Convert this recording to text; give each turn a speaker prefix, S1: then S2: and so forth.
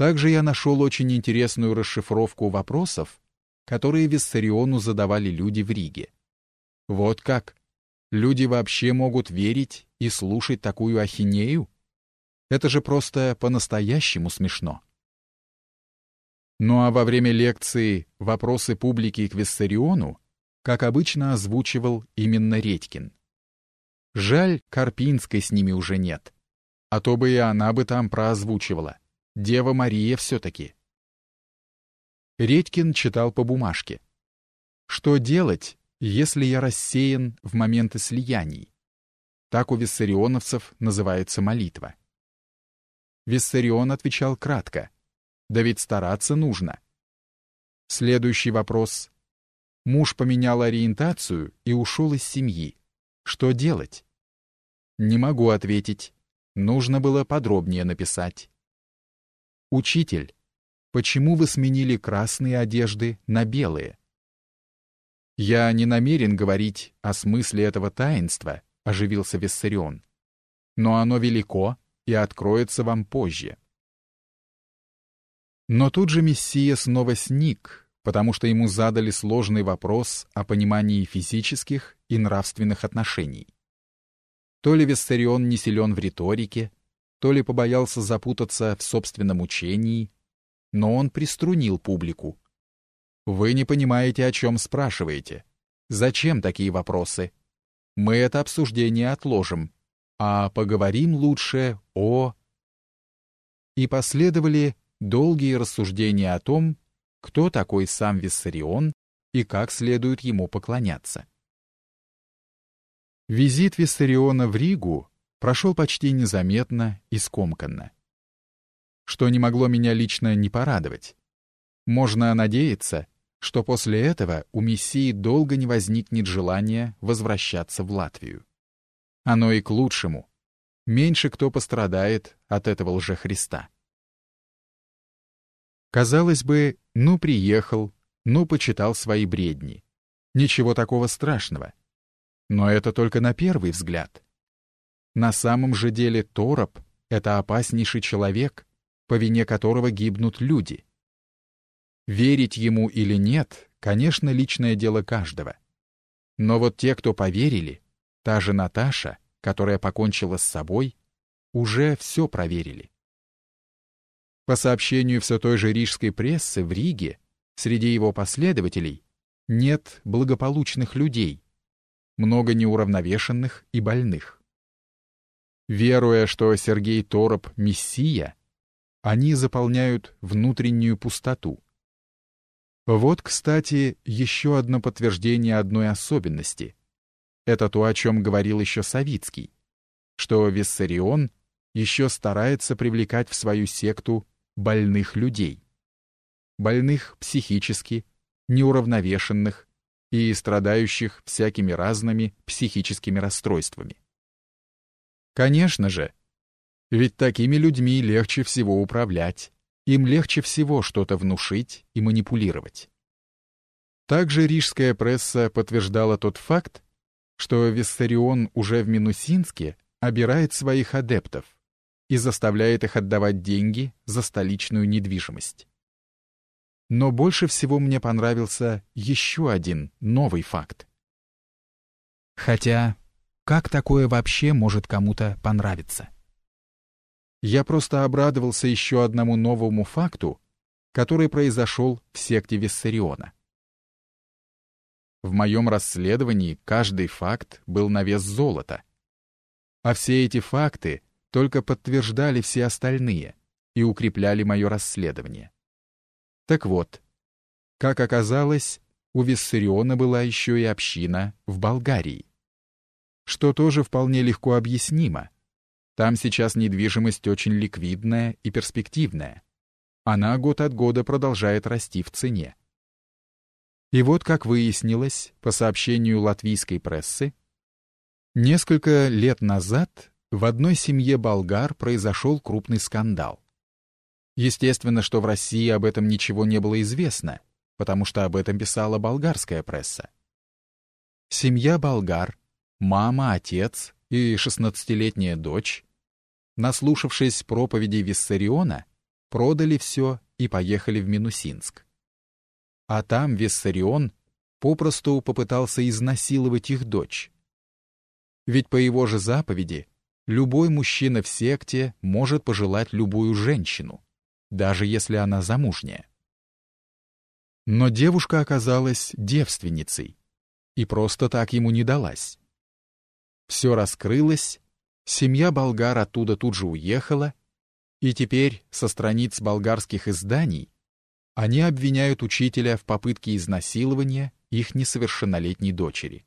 S1: Также я нашел очень интересную расшифровку вопросов, которые Виссариону задавали люди в Риге. Вот как? Люди вообще могут верить и слушать такую ахинею? Это же просто по-настоящему смешно. Ну а во время лекции вопросы публики к Виссариону, как обычно, озвучивал именно Редькин. Жаль, Карпинской с ними уже нет. А то бы и она бы там проозвучивала. Дева Мария все-таки. Редькин читал по бумажке. Что делать, если я рассеян в моменты слияний? Так у виссарионовцев называется молитва. Виссарион отвечал кратко. Да ведь стараться нужно. Следующий вопрос. Муж поменял ориентацию и ушел из семьи. Что делать? Не могу ответить. Нужно было подробнее написать. Учитель, почему вы сменили красные одежды на белые? Я не намерен говорить о смысле этого таинства, оживился Виссарион. Но оно велико и откроется вам позже. Но тут же Мессия снова сник, потому что ему задали сложный вопрос о понимании физических и нравственных отношений. То ли Виссарион не силен в риторике, то ли побоялся запутаться в собственном учении, но он приструнил публику. «Вы не понимаете, о чем спрашиваете. Зачем такие вопросы? Мы это обсуждение отложим, а поговорим лучше о...» И последовали долгие рассуждения о том, кто такой сам Виссарион и как следует ему поклоняться. Визит Виссариона в Ригу прошел почти незаметно и скомканно. Что не могло меня лично не порадовать. Можно надеяться, что после этого у Мессии долго не возникнет желания возвращаться в Латвию. Оно и к лучшему. Меньше кто пострадает от этого лжехриста. Казалось бы, ну приехал, ну почитал свои бредни. Ничего такого страшного. Но это только на первый взгляд. На самом же деле Тороп — это опаснейший человек, по вине которого гибнут люди. Верить ему или нет, конечно, личное дело каждого. Но вот те, кто поверили, та же Наташа, которая покончила с собой, уже все проверили. По сообщению все той же рижской прессы в Риге, среди его последователей нет благополучных людей, много неуравновешенных и больных. Веруя, что Сергей Тороп — мессия, они заполняют внутреннюю пустоту. Вот, кстати, еще одно подтверждение одной особенности. Это то, о чем говорил еще Савицкий, что Виссарион еще старается привлекать в свою секту больных людей. Больных психически, неуравновешенных и страдающих всякими разными психическими расстройствами. Конечно же. Ведь такими людьми легче всего управлять, им легче всего что-то внушить и манипулировать. Также рижская пресса подтверждала тот факт, что Виссарион уже в Минусинске обирает своих адептов и заставляет их отдавать деньги за столичную недвижимость. Но больше всего мне понравился еще один новый факт. Хотя как такое вообще может кому-то понравиться? Я просто обрадовался еще одному новому факту, который произошел в секте Виссариона. В моем расследовании каждый факт был на вес золота. А все эти факты только подтверждали все остальные и укрепляли мое расследование. Так вот, как оказалось, у Виссариона была еще и община в Болгарии что тоже вполне легко объяснимо. Там сейчас недвижимость очень ликвидная и перспективная. Она год от года продолжает расти в цене. И вот, как выяснилось, по сообщению латвийской прессы, несколько лет назад в одной семье болгар произошел крупный скандал. Естественно, что в России об этом ничего не было известно, потому что об этом писала болгарская пресса. Семья болгар мама, отец и шестнадцатилетняя дочь, наслушавшись проповеди Виссариона, продали все и поехали в Минусинск. А там Виссарион попросту попытался изнасиловать их дочь. Ведь по его же заповеди любой мужчина в секте может пожелать любую женщину, даже если она замужняя. Но девушка оказалась девственницей и просто так ему не далась. Все раскрылось, семья болгар оттуда тут же уехала, и теперь со страниц болгарских изданий они обвиняют учителя в попытке изнасилования их несовершеннолетней дочери.